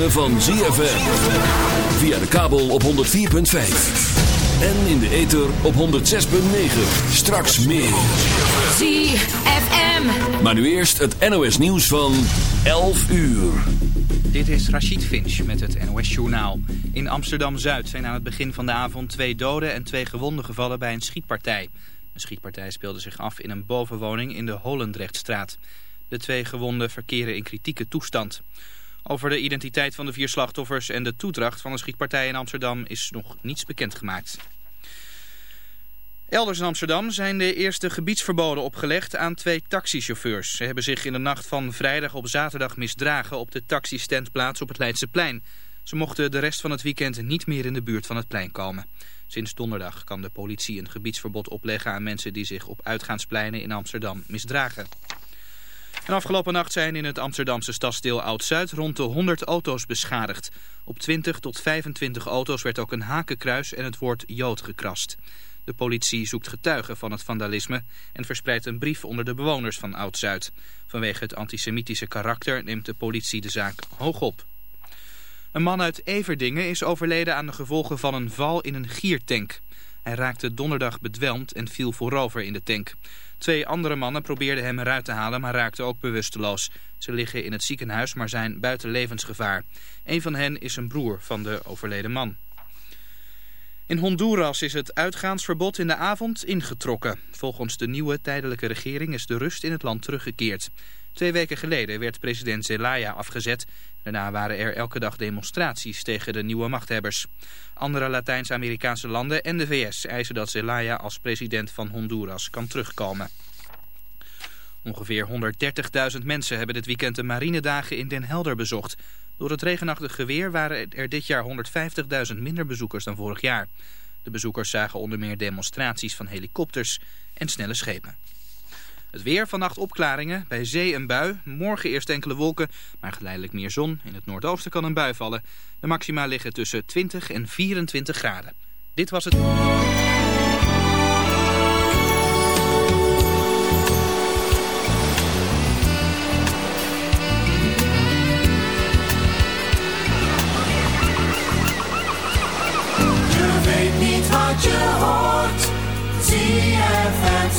ritme van ZFM. Via de kabel op 104.5. En in de ether op 106.9. Straks meer. ZFM. Maar nu eerst het NOS nieuws van 11 uur. Dit is Rachid Finch met het NOS Journaal. In Amsterdam-Zuid zijn aan het begin van de avond twee doden en twee gewonden gevallen bij een schietpartij. Een schietpartij speelde zich af in een bovenwoning in de Holendrechtstraat. De twee gewonden verkeren in kritieke toestand. Over de identiteit van de vier slachtoffers en de toedracht van de schietpartij in Amsterdam is nog niets bekendgemaakt. Elders in Amsterdam zijn de eerste gebiedsverboden opgelegd aan twee taxichauffeurs. Ze hebben zich in de nacht van vrijdag op zaterdag misdragen op de taxistandplaats op het Leidseplein. Ze mochten de rest van het weekend niet meer in de buurt van het plein komen. Sinds donderdag kan de politie een gebiedsverbod opleggen aan mensen die zich op uitgaanspleinen in Amsterdam misdragen. En afgelopen nacht zijn in het Amsterdamse stadsdeel Oud-Zuid rond de 100 auto's beschadigd. Op 20 tot 25 auto's werd ook een hakenkruis en het woord Jood gekrast. De politie zoekt getuigen van het vandalisme en verspreidt een brief onder de bewoners van Oud-Zuid. Vanwege het antisemitische karakter neemt de politie de zaak hoog op. Een man uit Everdingen is overleden aan de gevolgen van een val in een giertank. Hij raakte donderdag bedwelmd en viel voorover in de tank. Twee andere mannen probeerden hem eruit te halen, maar raakten ook bewusteloos. Ze liggen in het ziekenhuis, maar zijn buiten levensgevaar. Een van hen is een broer van de overleden man. In Honduras is het uitgaansverbod in de avond ingetrokken. Volgens de nieuwe tijdelijke regering is de rust in het land teruggekeerd. Twee weken geleden werd president Zelaya afgezet. Daarna waren er elke dag demonstraties tegen de nieuwe machthebbers. Andere Latijns-Amerikaanse landen en de VS eisen dat Zelaya als president van Honduras kan terugkomen. Ongeveer 130.000 mensen hebben dit weekend de marinedagen in Den Helder bezocht. Door het regenachtige weer waren er dit jaar 150.000 minder bezoekers dan vorig jaar. De bezoekers zagen onder meer demonstraties van helikopters en snelle schepen. Het weer, vannacht opklaringen, bij zee een bui. Morgen eerst enkele wolken, maar geleidelijk meer zon. In het noordoosten kan een bui vallen. De maxima liggen tussen 20 en 24 graden. Dit was het... Je hoort, zie je het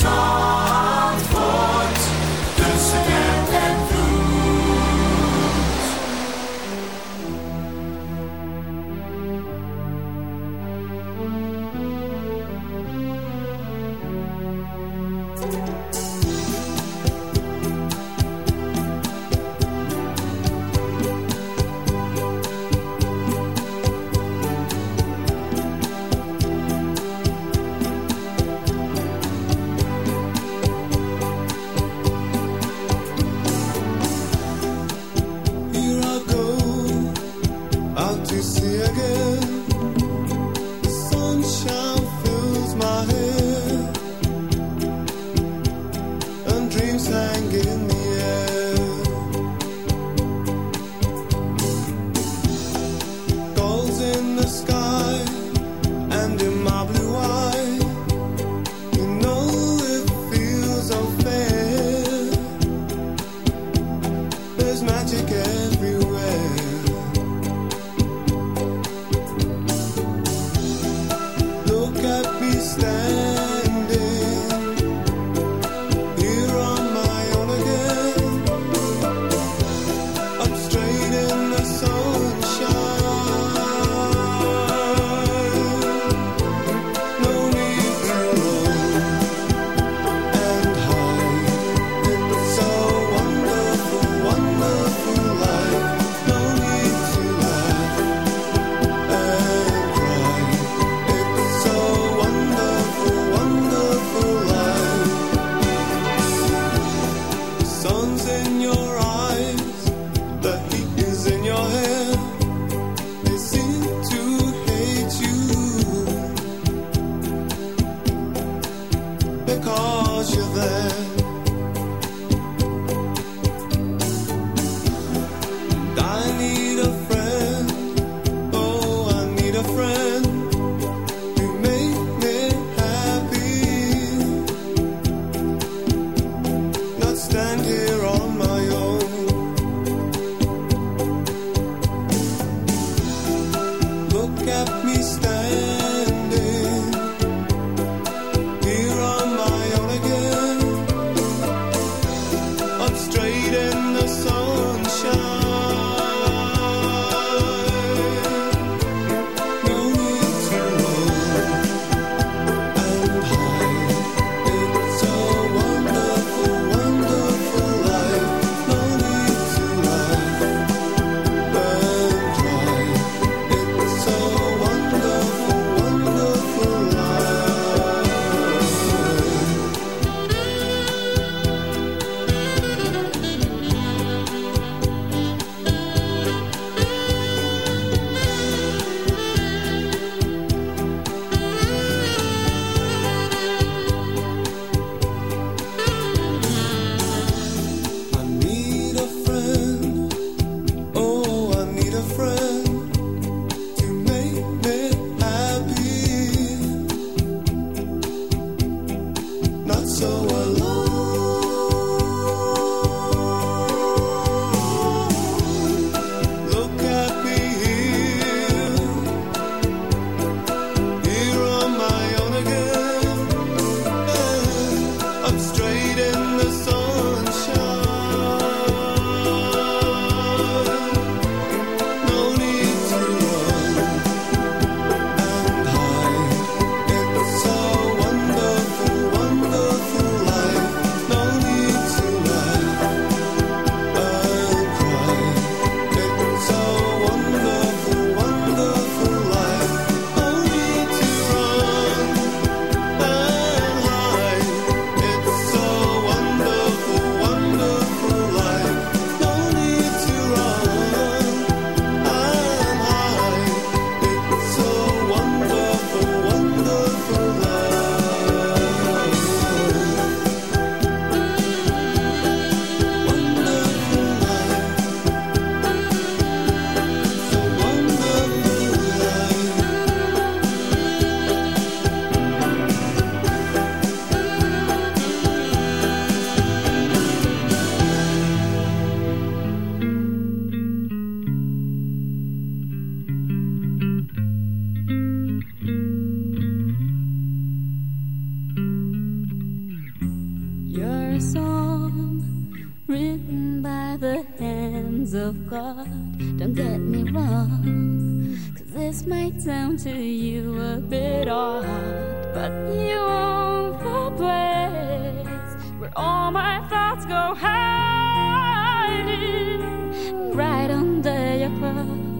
love.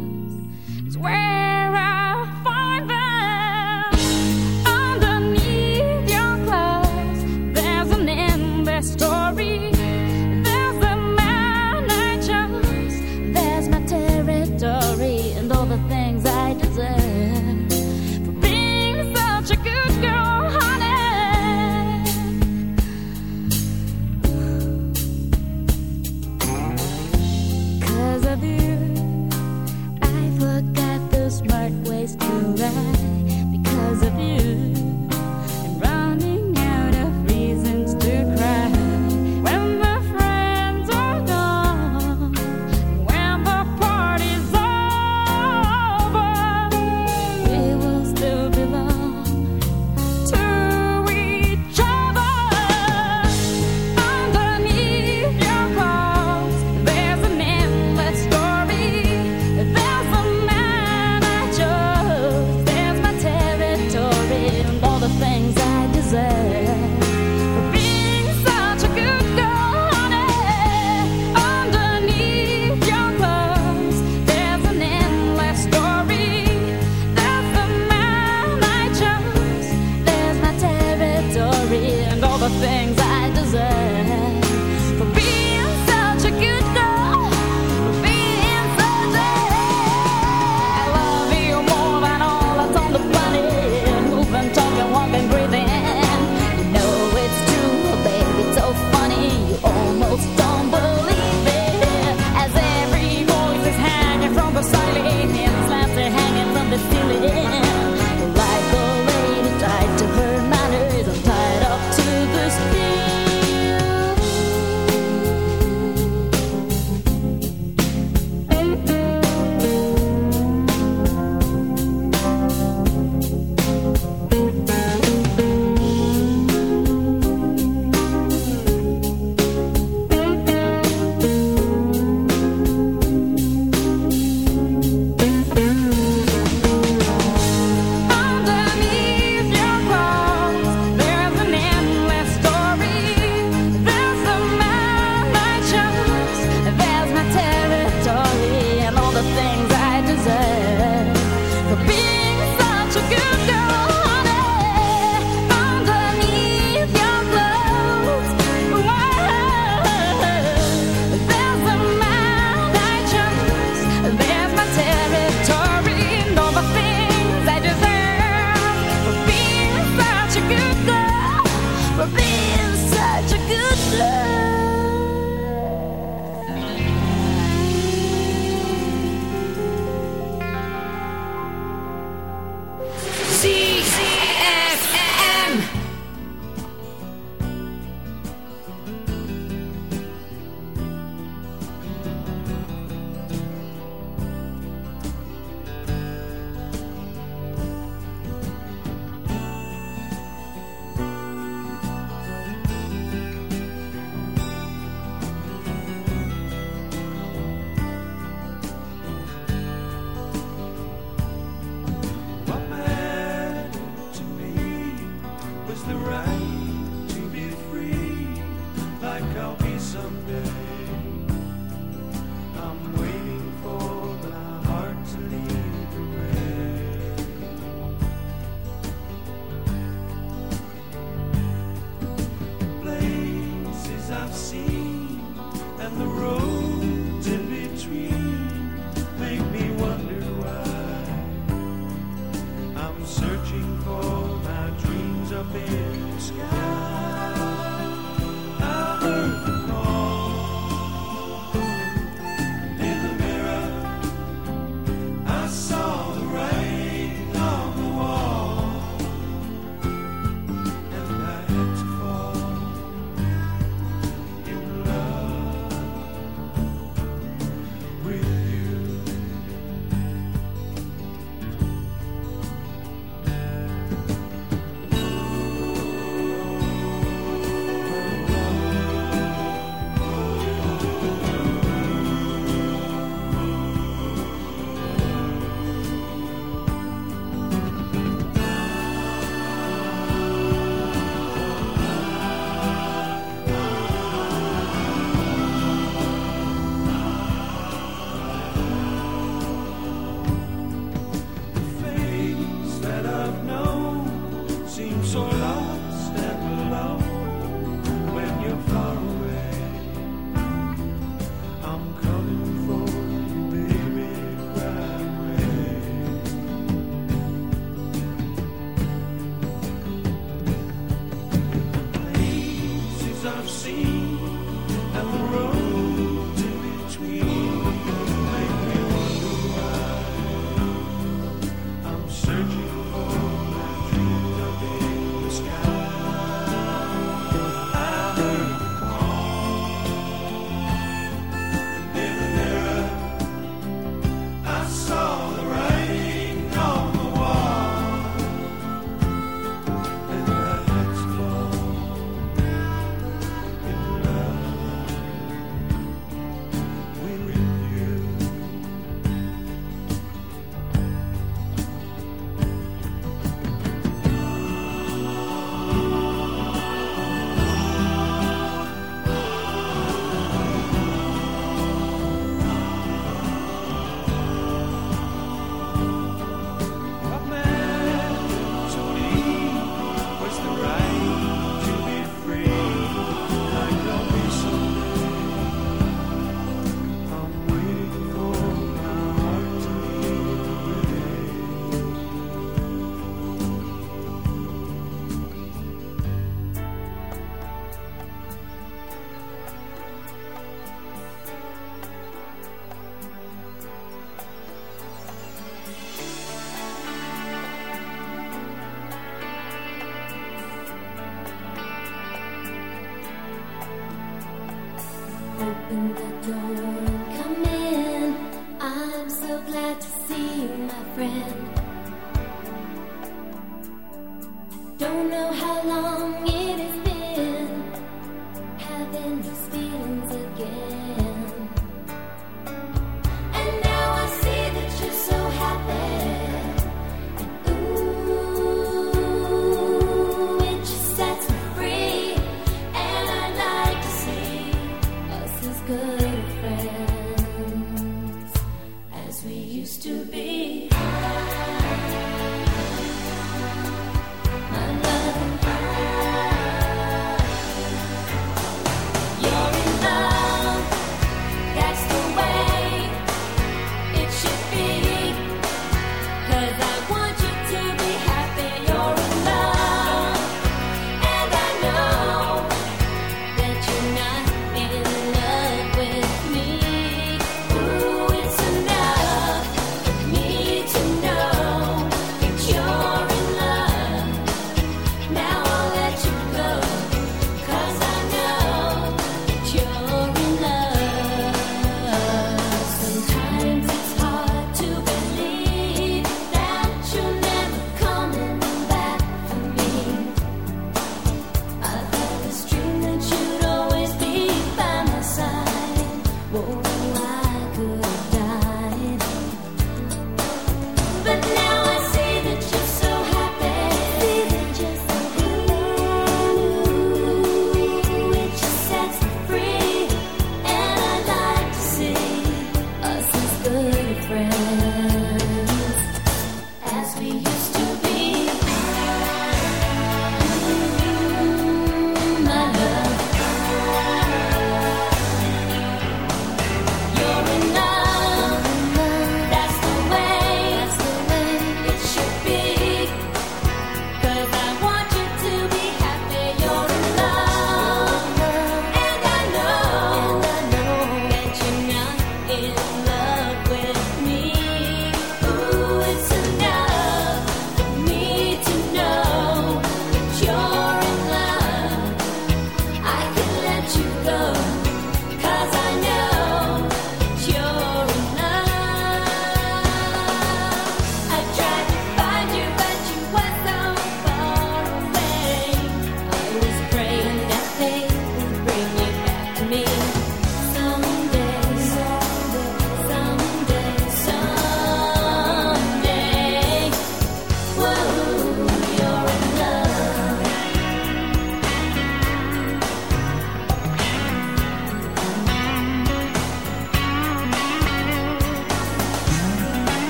good.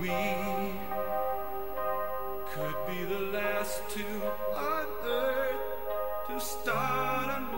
we could be the last two on earth to start a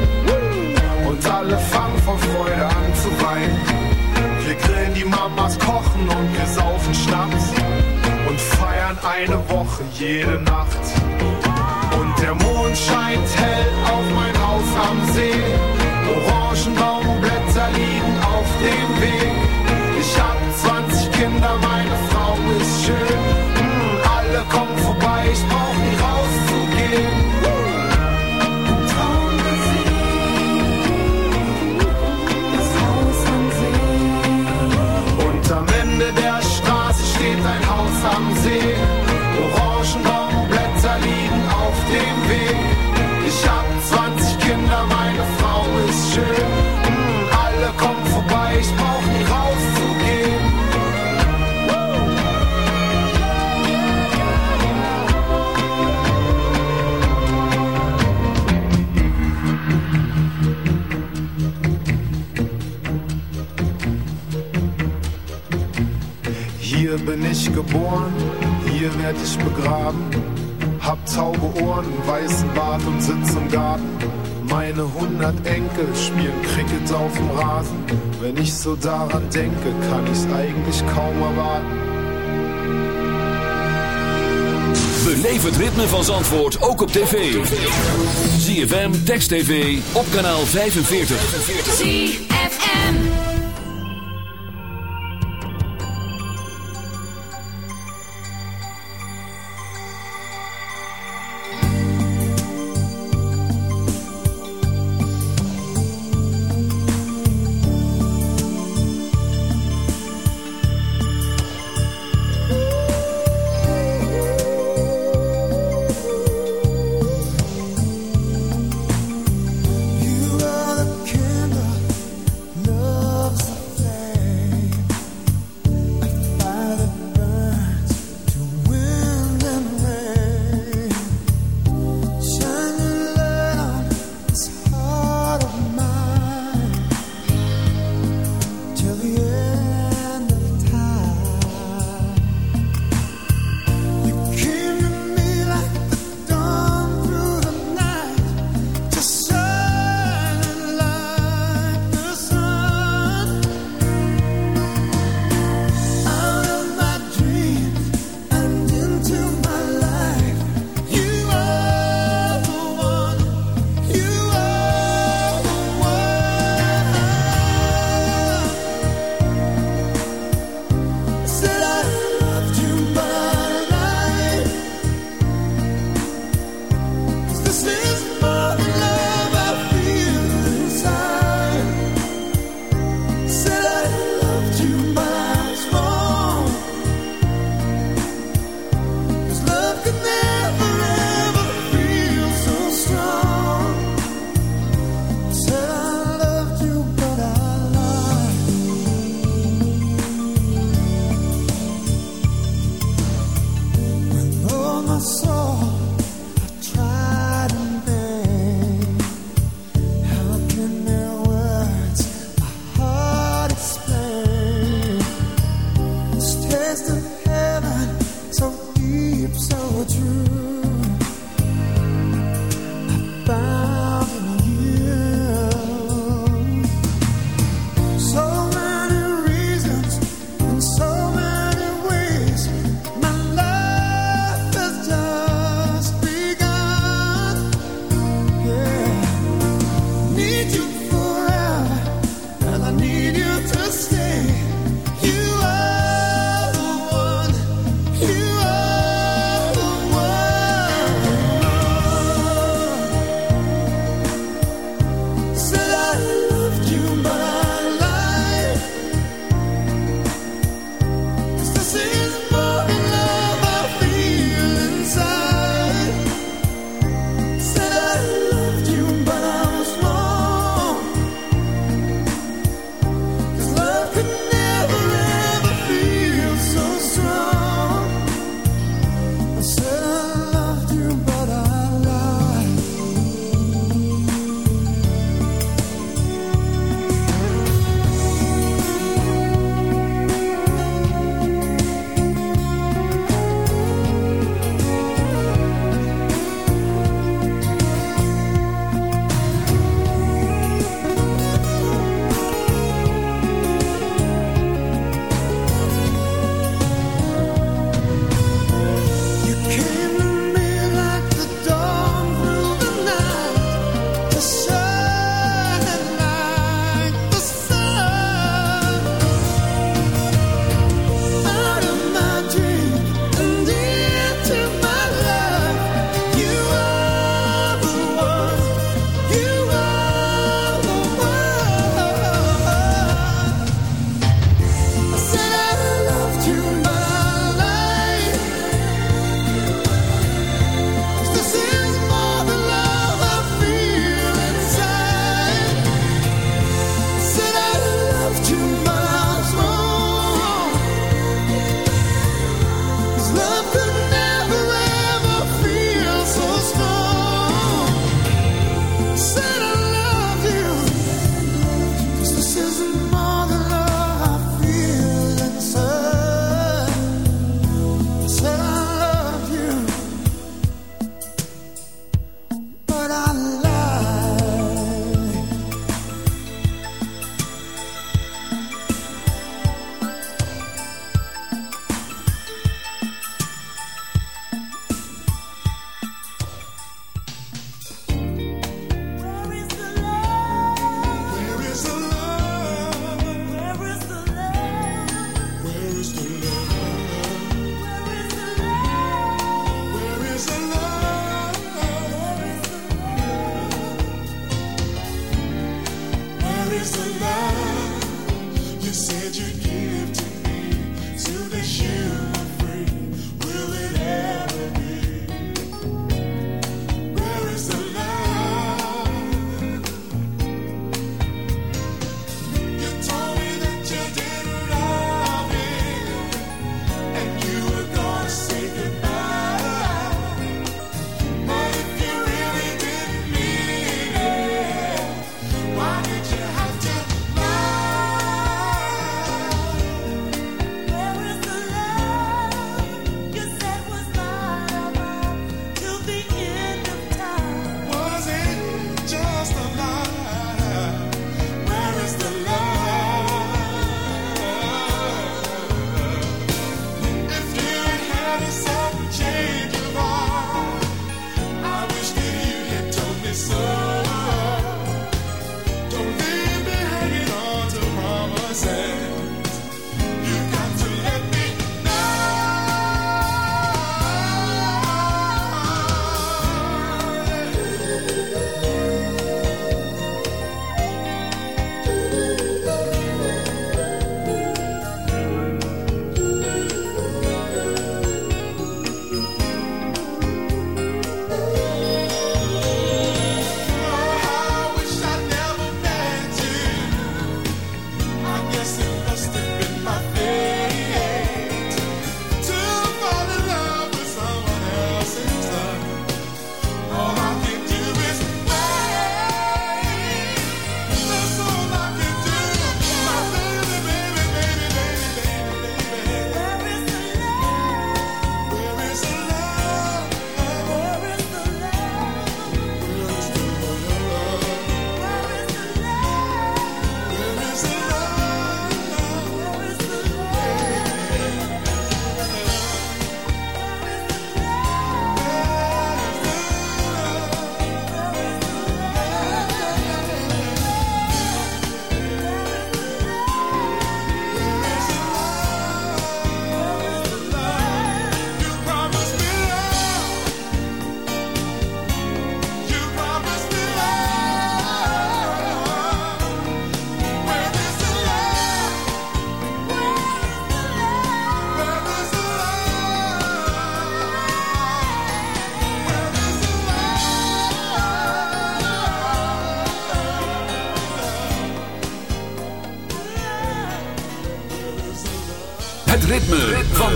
alle fangen vor Freude an zu weinen. Wir grillen die Mamas, kochen und wir saufen Schnaps und feiern eine Woche jede Nacht. Und der Mond scheint hell auf mein Haus am See. Orangenbaumblätter liegen auf dem Weg. Ich hab am See. Orangenbaumblätter liegen auf dem Weg. Ich hab 20 Kinder, meine Frau ist schön. Mm, alle kommen vorbei, ich brauch nie rauszugehen. Hier bin ich geboren, hier werd ich begraben. Hab taube Ohren, weißen Bart und sitz im Garten. Meine hundert Enkel spielen Cricket auf dem Rasen. Wenn ich so daran denke, kann ich's eigentlich kaum erwarten. Beleef het ritme van Zandvoort ook op tv. ZFM, Text TV, op kanaal 45. ZFM.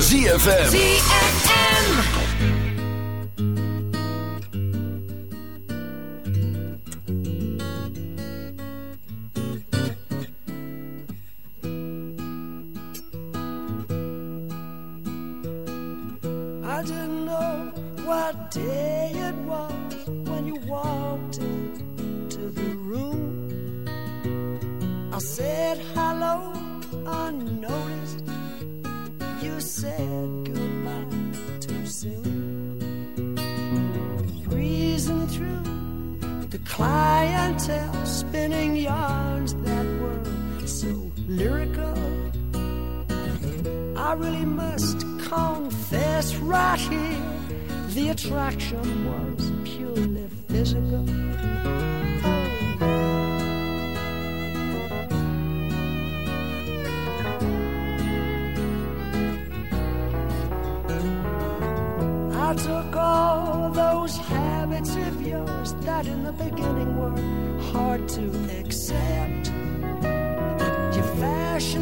ZFM. ZFM.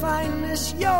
fineness, your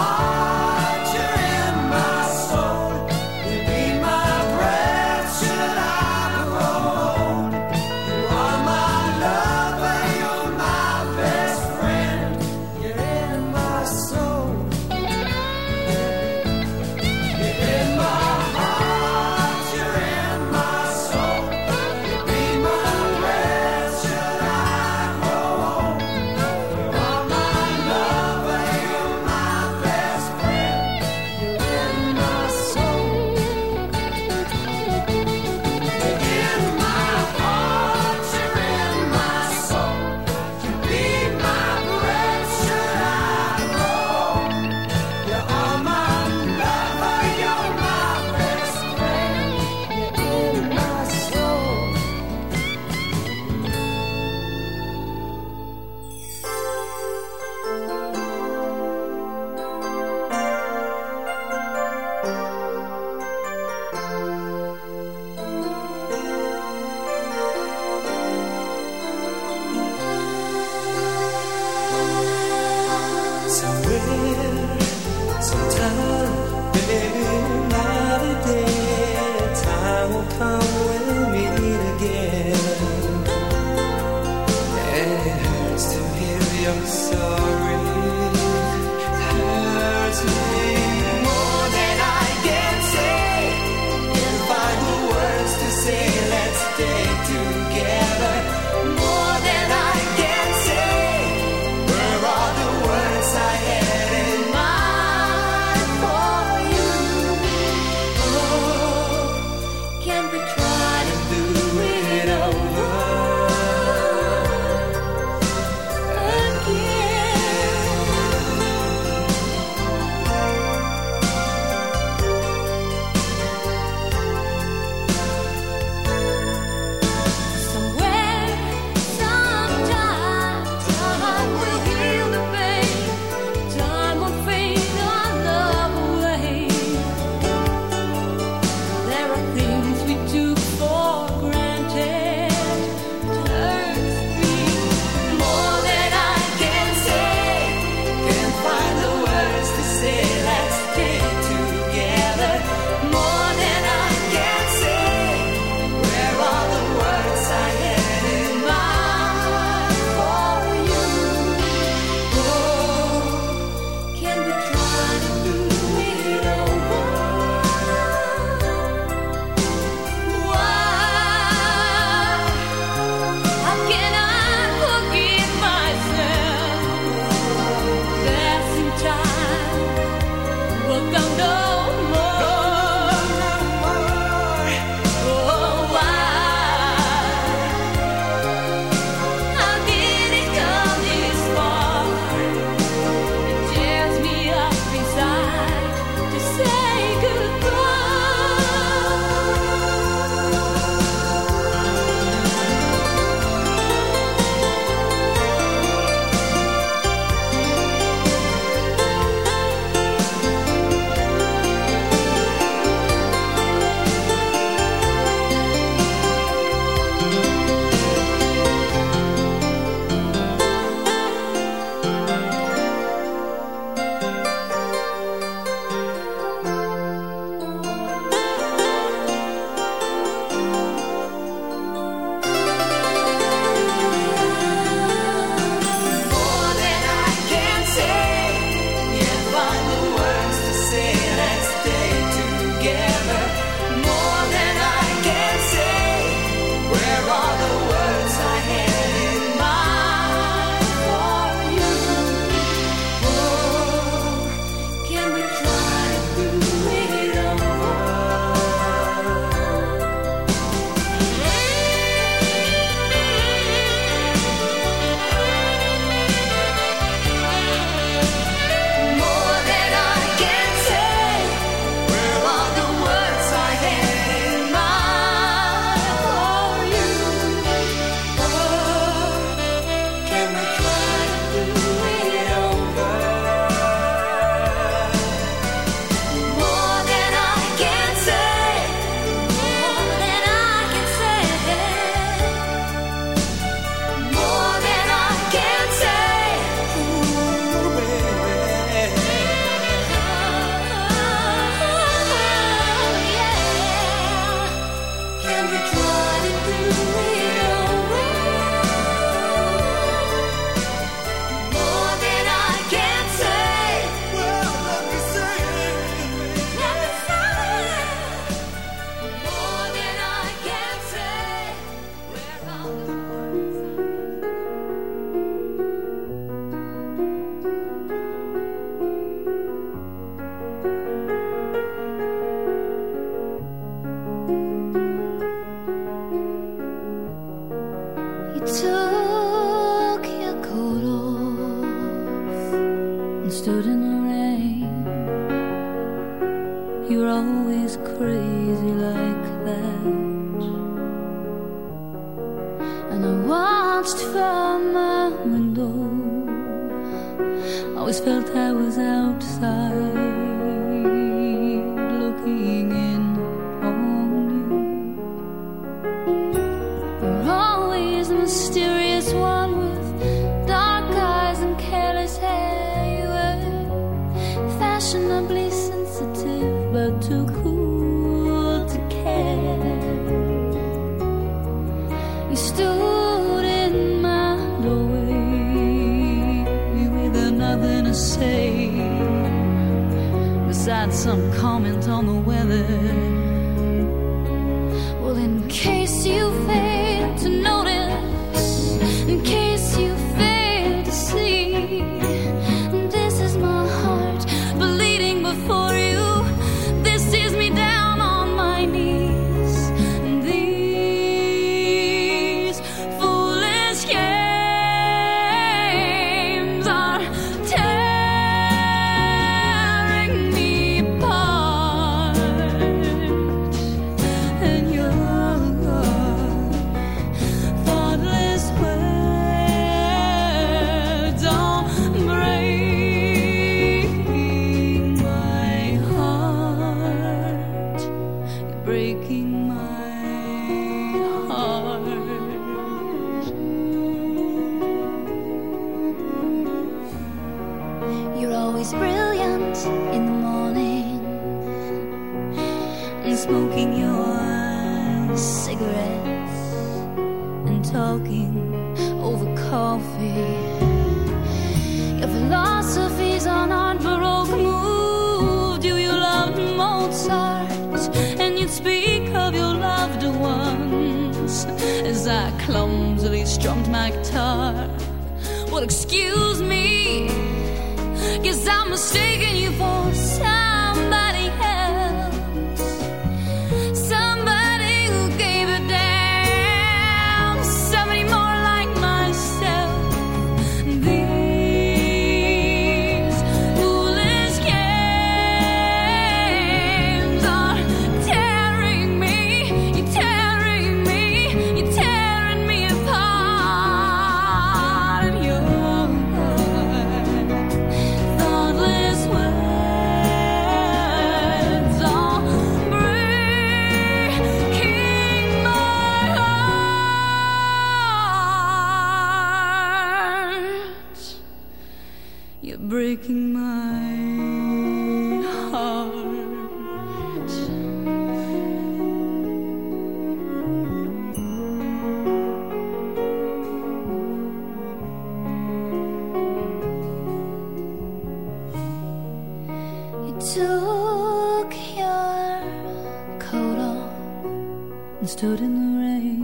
stood in the rain.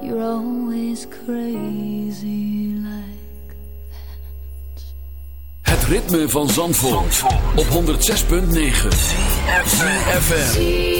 You're always crazy like that. Het ritme van Zandvoort, Zandvoort. op 106.9 FM.